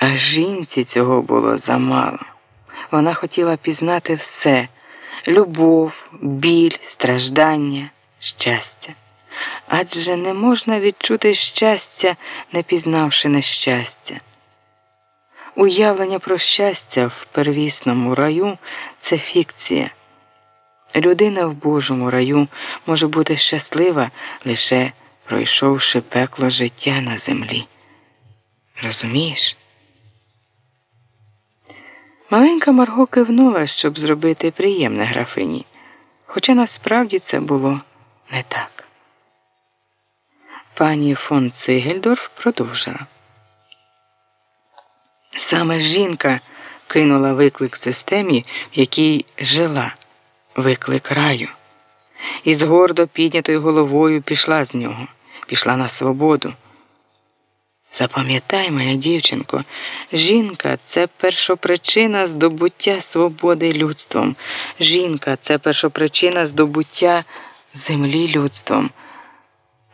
А жінці цього було замало. Вона хотіла пізнати все любов, біль, страждання, щастя. Адже не можна відчути щастя, не пізнавши нещастя. Уявлення про щастя в первісному раю це фікція. Людина в Божому раю може бути щаслива, лише пройшовши пекло життя на землі. Розумієш? Маленька Марго кивнула, щоб зробити приємне графині, хоча насправді це було не так. Пані фон Цигельдорф продовжила. Саме жінка кинула виклик системі, в якій жила, виклик раю, і з гордо піднятою головою пішла з нього, пішла на свободу. Запам'ятай, моя дівчинко, жінка це першопричина здобуття свободи людством. Жінка це першопричина здобуття землі людством.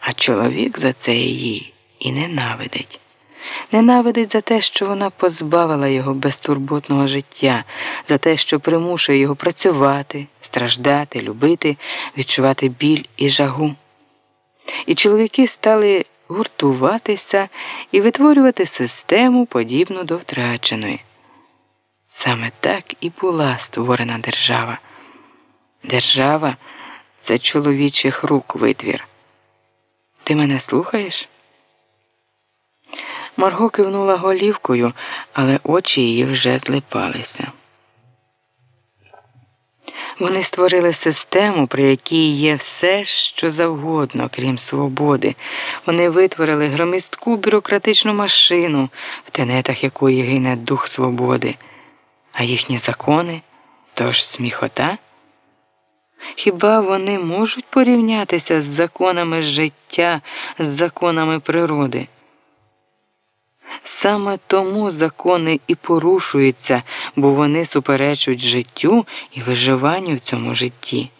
А чоловік за це її і ненавидить. Ненавидить за те, що вона позбавила його безтурботного життя, за те, що примушує його працювати, страждати, любити, відчувати біль і жагу. І чоловіки стали гуртуватися і витворювати систему, подібну до втраченої. Саме так і була створена держава. Держава це чоловічих рук витвір. Ти мене слухаєш? Марго кивнула голівкою, але очі її вже злипалися. Вони створили систему, при якій є все, що завгодно, крім свободи. Вони витворили громістку бюрократичну машину, в тенетах якої гине дух свободи, а їхні закони тож сміхота. Хіба вони можуть порівнятися з законами життя, з законами природи? Саме тому закони і порушуються, бо вони суперечують життю і виживанню в цьому житті.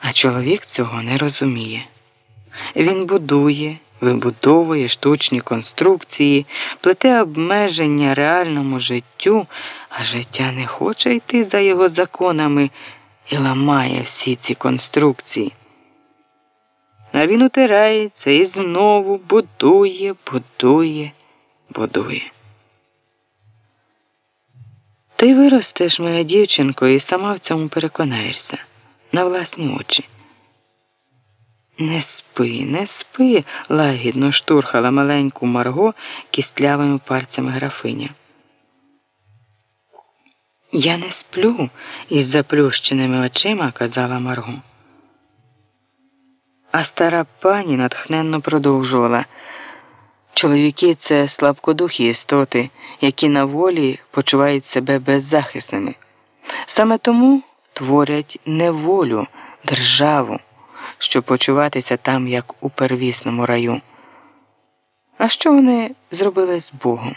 А чоловік цього не розуміє. Він будує, вибудовує штучні конструкції, плете обмеження реальному життю, а життя не хоче йти за його законами і ламає всі ці конструкції. А він утирається і знову будує, будує, будує. Ти виростеш, моя дівчинко, і сама в цьому переконаєшся на власні очі. Не спи, не спи, лагідно штурхала маленьку Марго кістлявими пальцями графиня. Я не сплю із заплющеними очима, казала Марго. А стара пані натхненно продовжувала. Чоловіки це слабкодухі істоти, які на волі почувають себе беззахисними. Саме тому творять неволю, державу, щоб почуватися там, як у первісному раю. А що вони зробили з Богом?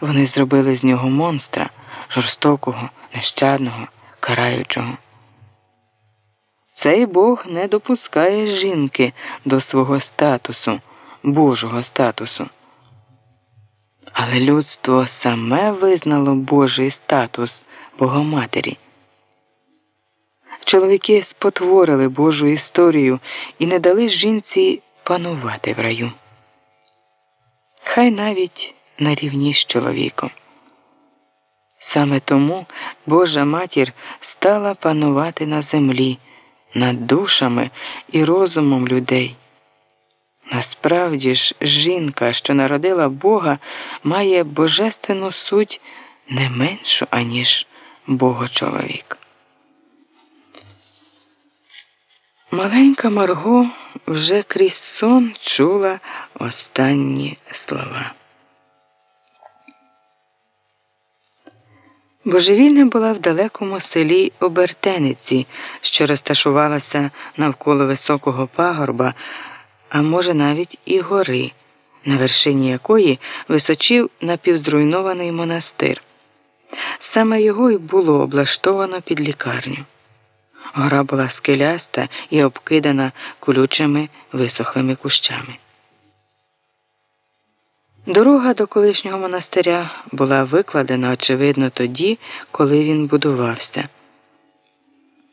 Вони зробили з нього монстра, жорстокого, нещадного, караючого. Цей Бог не допускає жінки до свого статусу, Божого статусу. Але людство саме визнало Божий статус Богоматері. Чоловіки спотворили Божу історію і не дали жінці панувати в раю. Хай навіть на рівні з чоловіком. Саме тому Божа матір стала панувати на землі над душами і розумом людей. Насправді ж, жінка, що народила Бога, має божественну суть не меншу, аніж Богочоловік. Маленька Марго вже крізь сон чула останні слова. Божевільня була в далекому селі Обертениці, що розташувалася навколо високого пагорба, а може, навіть і гори, на вершині якої височив напівзруйнований монастир. Саме його й було облаштовано під лікарню. Гора була скеляста і обкидана колючими висохлими кущами. Дорога до колишнього монастиря була викладена, очевидно, тоді, коли він будувався.